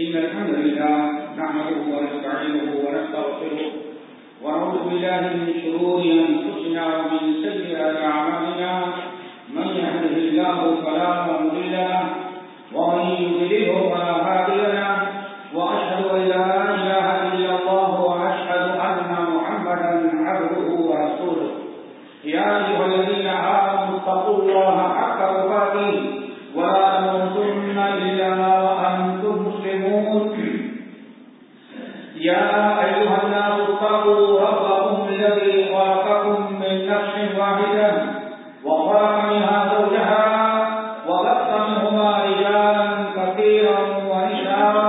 إن الحمد لله نعمده ونستعينه ونستغفره ونعوذ بالله من شرور أنفسنا ومن سيئات أعمالنا من يهده الله فلا مضل تكبيرا وإشارة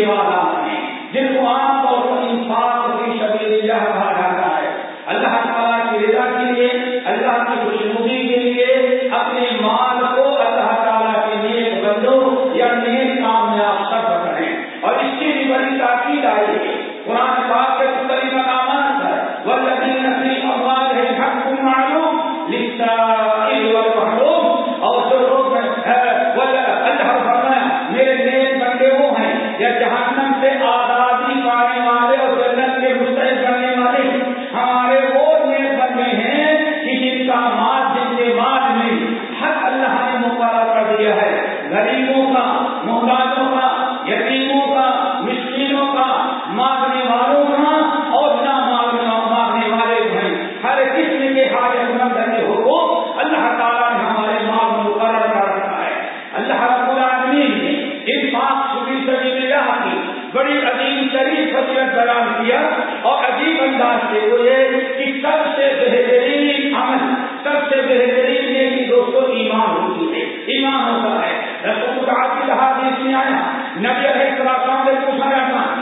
سیوا دار ہیں جن کو آپ بڑی عظیم ترین فضیلت بیان کیا اور عجیب انداز سے بولے کہ سب سے بہترین عمل، سب سے بہترین یہ کہ دوستوں ایمان ہوتی ہے، ایمان ہوتا ہے۔ رسم کا حادث میں آیا، نبی علیہ السلام نے پوچھا جاتا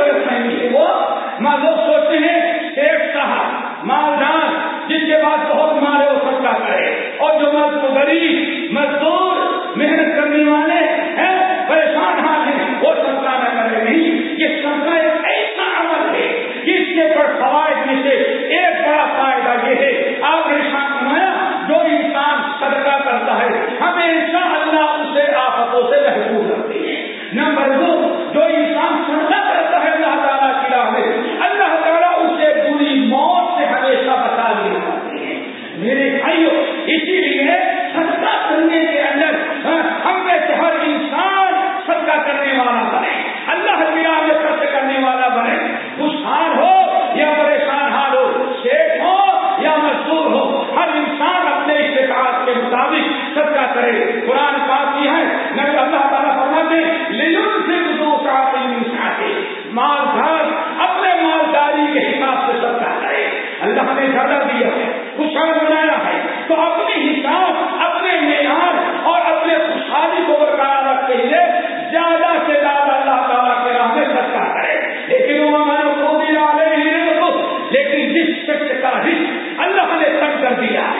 غلط فہمی ہے وہ ماں لوگ سوچتے ہیں، ایک صاحب، مالدار جس کے بعد بہت مارے وہ سستا کرے۔ اور جو مزدور غریب، مزدور، محنت کرنے والے ہیں، پریشان حال ہیں، وہ سستا نہ کرے۔ نہیں، یہ سستا ایک ایسا عمل ہے۔ اس کے پر فوائد میں سے ایک بڑا فائدہ یہ ہے ہے، قرآن پاک کی ہے۔ نبی اللہ تعالیٰ فرماتے لیلن سے دو چاہتے مال دھار اپنے مالداری کے حساب سے سب ہے اللہ نے زیادہ دیا ہے، خوشحال بنایا ہے۔ تو اپنے حساب، اپنے معیار اور اپنے خوشحالی کو برقرار رکھتے ہوئے زیادہ سے زیادہ اللہ تعالیٰ کے راہ میں سستا کرے۔ لیکن وہ ہمارے کو دیا لیکن جس شخص کا حص اللہ نے تنگ کر دیا ہے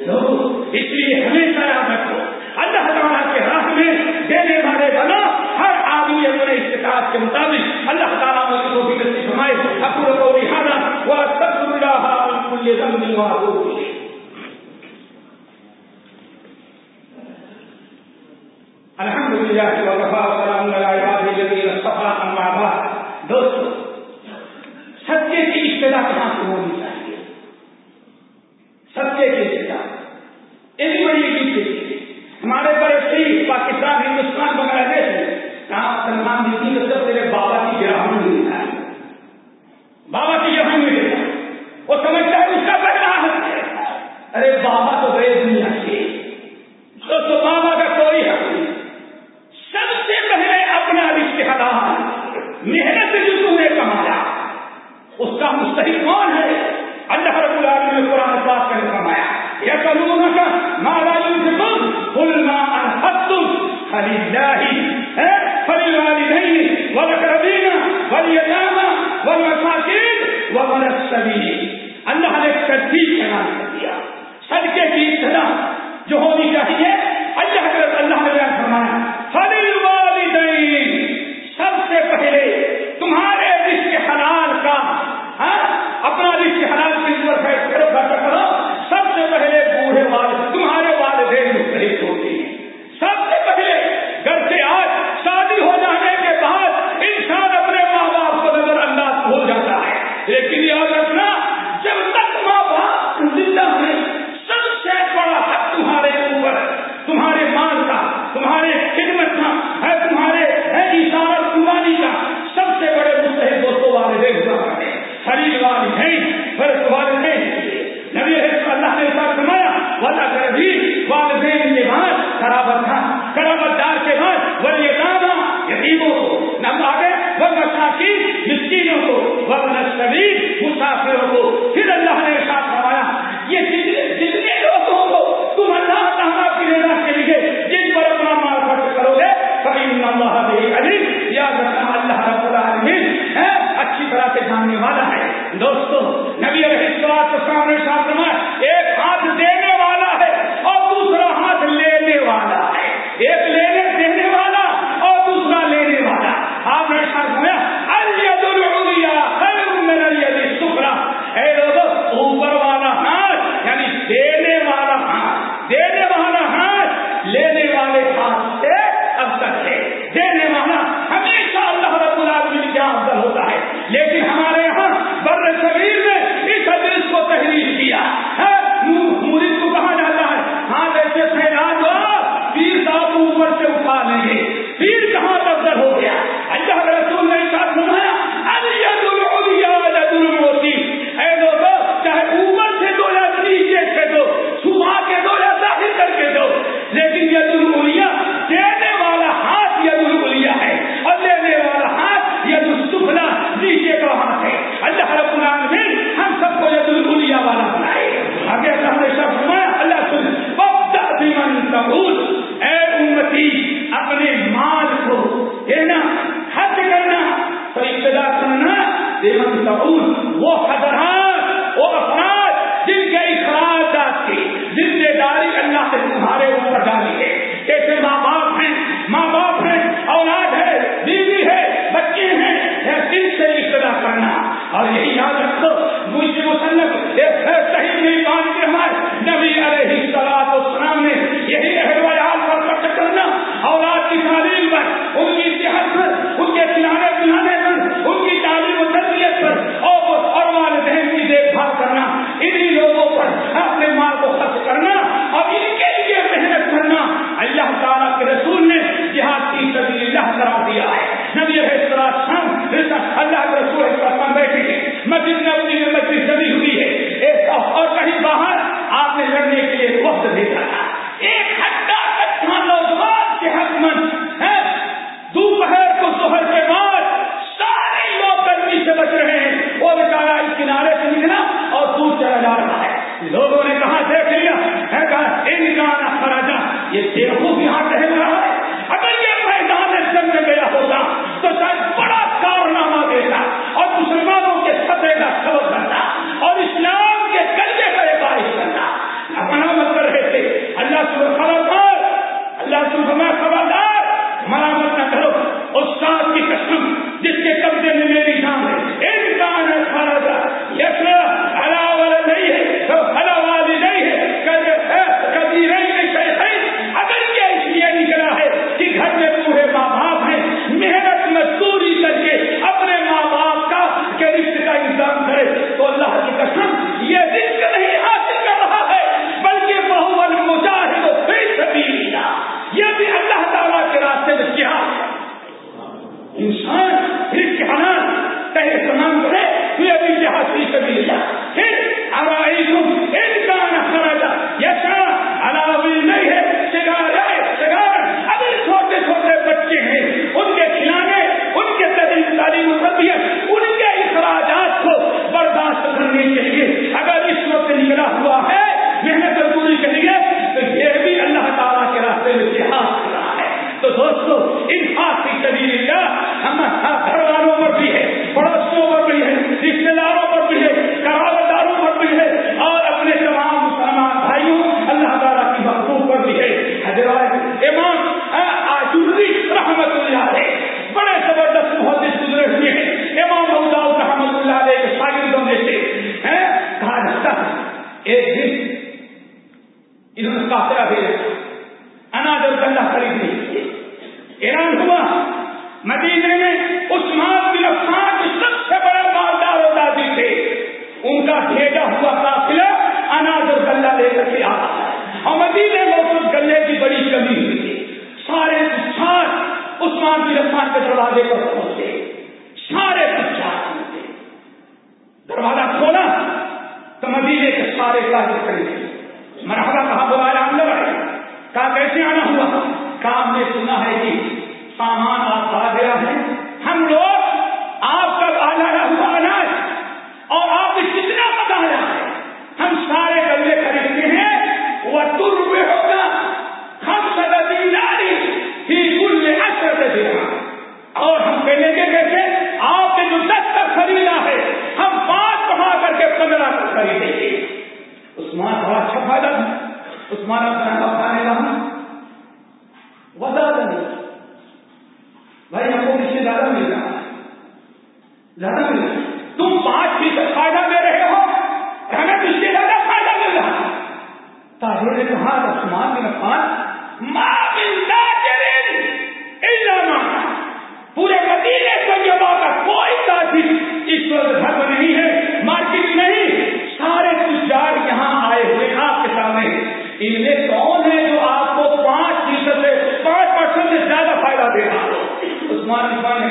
اس لیے ہمیشہ یاد رکھو، اللہ تعالیٰ کے راہ میں دینے والے بنا ہر آدمی اپنے استطاعت کے مطابق اللہ تعالیٰ نے کو بھی نصیب فرمائے کو و رحانہ وہ سب اللہ بالکل تمہارے خدمت کا، ہے تمہارے ہے اشارہ قربانی کا۔ سب سے بڑے مستحق دوستوں والے دے ہوا شریر والے ہیں فرق والے ہیں نبی اللہ نے ساتھ فرمایا، ولا کر بھی والدین کے بعد خرابت تھا۔ خرابت دار کے بعد وہ یہ کام یتیموں کو۔ نہ آگے وہ مساکین مسکینوں کو۔ وہ نہ شریف مسافروں کو۔ پھر اللہ نے ایمن تعود وہ حضرات، وہ افراد جن کے اخراجات کی ذمہ داری اللہ نے تمہارے اوپر ڈالی ہے۔ جیسے ماں باپ ہیں؟ ماں باپ ہیں، اولاد ہے، بیوی ہے، بچے ہیں دل سے ابتدا کرنا اور یہی یاد رکھو مجھے مسلم ایک صحیح نہیں مانتے ہمارے نبی علیہ سلاد اسلام نے یہی اہل ویال پر خرچ کرنا، اولاد کی تعلیم پر، ان کی صحت پر، ان کے کھلانے پلانے پر، ان کی کرنا، انہی لوگوں پر اپنے مال کو خرچ کرنا اور ان کے لیے محنت کرنا۔ اللہ تعالیٰ کے رسول نے جہاد کی سبھی اللہ قرار دیا ہے۔ نبی اللہ کے رسول بیٹھے گی مسجد میں اپنی مسجد سبھی ہوئی ہے۔ اور کہیں باہر آپ نے لڑنے کے لیے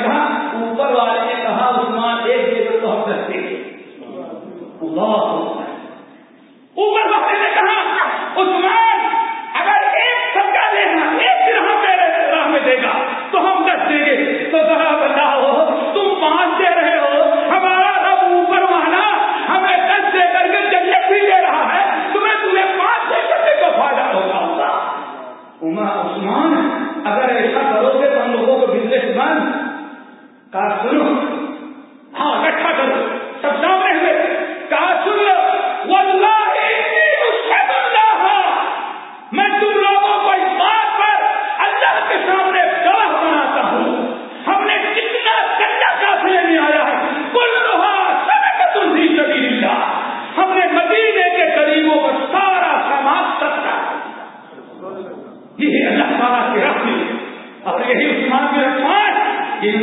کہا اوپر والے نے کہا عثمان ایک جیسے تو ہم سکتے اللہ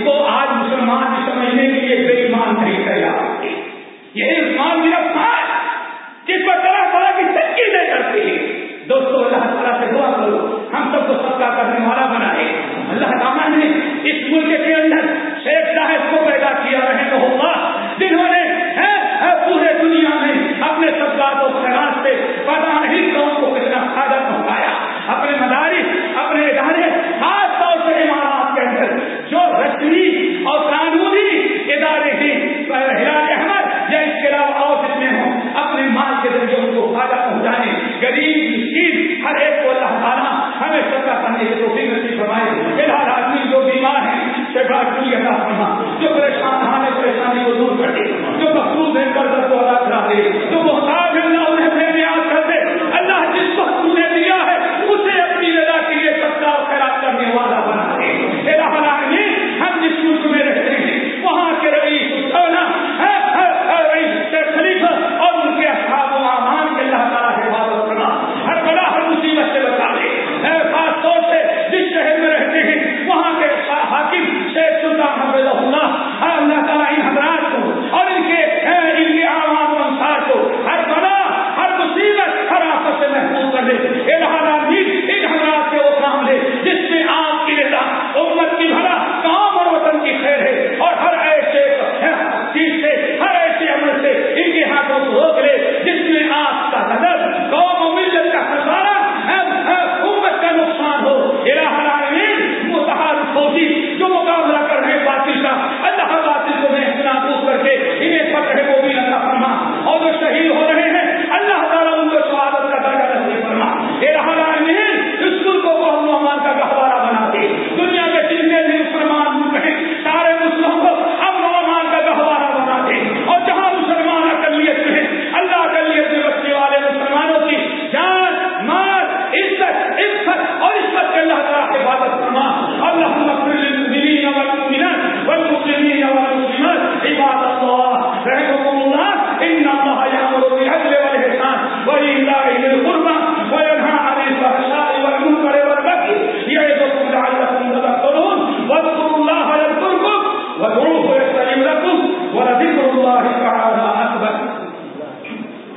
کو آج مسلمان سمجھنے کے لیے بے ایمان نہیں تیار یہ عثمان بن جس پر طرح طرح کی تنقیدیں کرتی ہے دوستو، اللہ تعالیٰ سے دعا کرو۔ ہم سب کو سب کا کرنے والا بنائے۔ اللہ تعالیٰ نے اس ملک کے اندر شیخ صاحب کو پیدا کیا رہے تو ہوگا جنہوں نے پورے دنیا میں اپنے سب و خیرات سے پتا نہیں قوم کو کتنا فائدہ پہنچایا اپنے مدارس اپنے ادارے خاص طور سے عمارات کے اندر جو رسمی اور قانونی ادارے ہیں ہلال احمد یا اس کے علاوہ اور جتنے ہوں اپنے مال کے ذریعے ان کو فائدہ پہنچانے غریب، مسکین، ہر ایک کو اللہ تعالیٰ ہمیں سزا کرنے کی توفیق نصیب فرمائے۔ فی الحال آدمی جو بیمار ہیں شفا کی عطا فرما۔ جو پریشان ہے پریشانی کو دور کر دے۔ جو مقصود ہے، قرض کو ادا کرا دے۔